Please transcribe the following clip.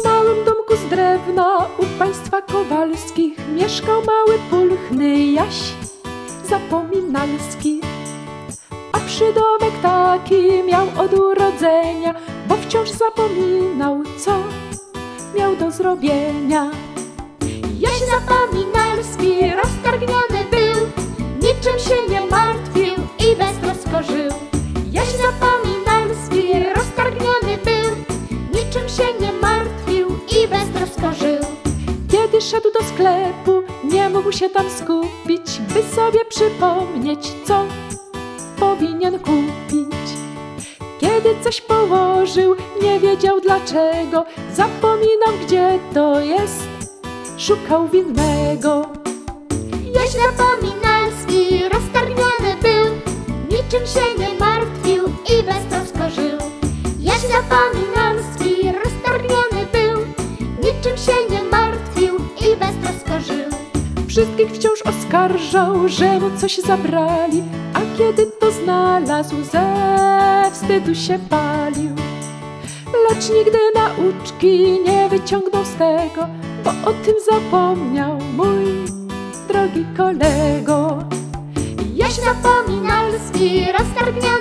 W małym domku z drewna u państwa Kowalskich mieszkał mały pulchny Jaś Zapominalski. A przydomek taki miał od urodzenia, bo wciąż zapominał, co miał do zrobienia. Jaś zapominalski Kiedy szedł do sklepu, nie mógł się tam skupić, by sobie przypomnieć, co powinien kupić. Kiedy coś położył, nie wiedział dlaczego, zapominał gdzie to jest, szukał winnego. Jaś zapominalski roztargniony był, niczym się nie martwił i beztrosko żył. Jaś zapominalski Wszystkich wciąż oskarżał, że mu coś zabrali, a kiedy to znalazł, ze wstydu się palił. Lecz nigdy nauczki nie wyciągnął z tego, bo o tym zapomniał mój drogi kolego. Jaś zapominalski roztargniony